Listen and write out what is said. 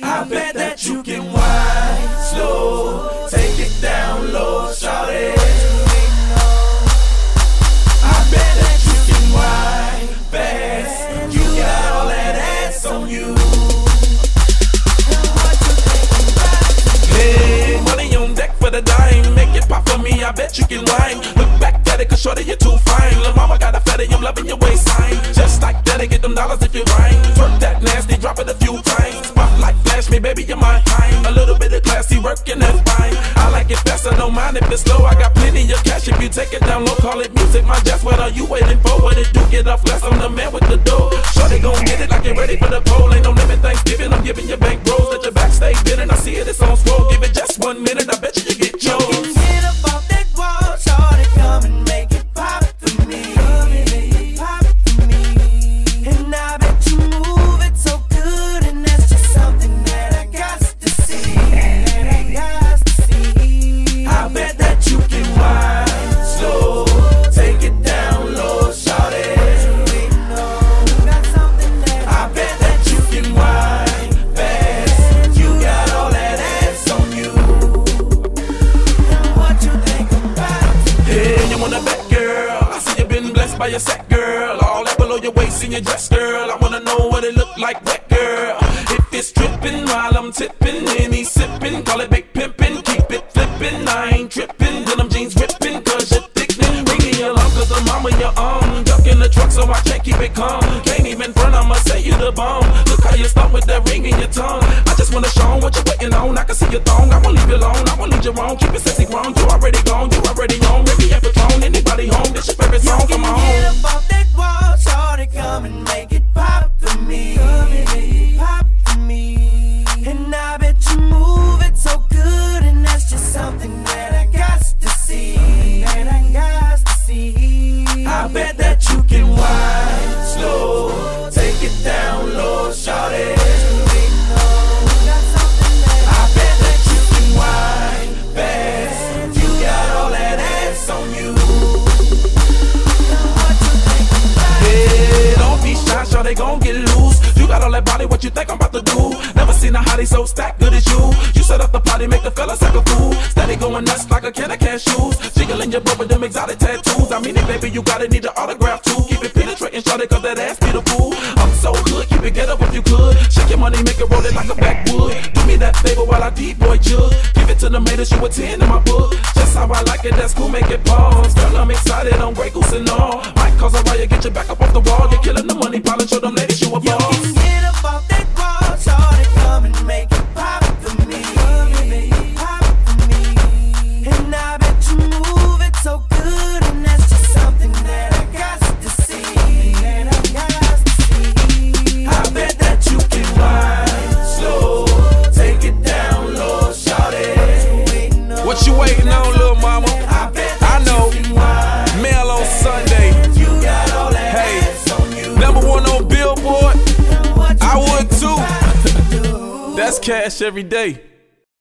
I bet that you can wind slow, take it down low, shout it. I bet that you can wind fast. You got all that ass on you. Money on deck for the dime. Make it pop for me, I bet you can wine. Look back at it, cause shorty, you're too fine. Lil' mama got a fatty, I'm loving your waistline. Just like that, get them dollars if you rhyme. Twerk that nasty, drop it a few times. Flash me, baby, you're my kind. A little bit of classy working, that's fine. I like it fast, I don't mind if it's slow. I got plenty of cash if you take it down low. Call it music, my jazz. What are you waiting for? What it do? Get off less, I'm the man with the dough. Shorty gon' get it like you're ready for the pole. Ain't no limit, Thanksgiving. I'm giving you bank bros. Let your backstage bidding. I see it, it's on swole. Give it just one minute, I bet by your set girl. All that below your waist in your dress, girl. I wanna know what it look like, wet girl. If it's dripping while I'm tipping, any sipping, call it big pimpin'. Keep it flippin', I ain't trippin'. Denim jeans rippin', cause you're thickening. Bringing you along, cause the mama your arm. Duck in the truck, so I can't keep it calm. Can't even front, I'ma say you the bomb. Look how you start with that ring in your tongue. I just wanna show 'em what you're waiting on. I can see your thong, I won't leave you alone. I won't leave you wrong. Keep it sexy wrong. You already gone, gon' get loose. You got all that body, what you think I'm about to do? Never seen a hottie so stacked good as you. You set up the party, make the fellas act a fool. Steady going nuts like a can of cashews. Jiggling your butt with them exotic tattoos. I mean it, baby, you gotta need an autograph too. Keep it penetrating, shorty, cause that ass beautiful. I'm so good, keep it get up if you could. Shake your money, make it roll it like a backwood. Do me that favor while I deep boy jug. Give it to the that you a 10 in my book. Just how I like it, that's cool, make it pause. Girl, I'm excited, I'm Grey Goose and all. Might cause a riot, get you back up off the wall. What you waiting on, little mama? One on Billboard. I would too. got to do. That's cash every day.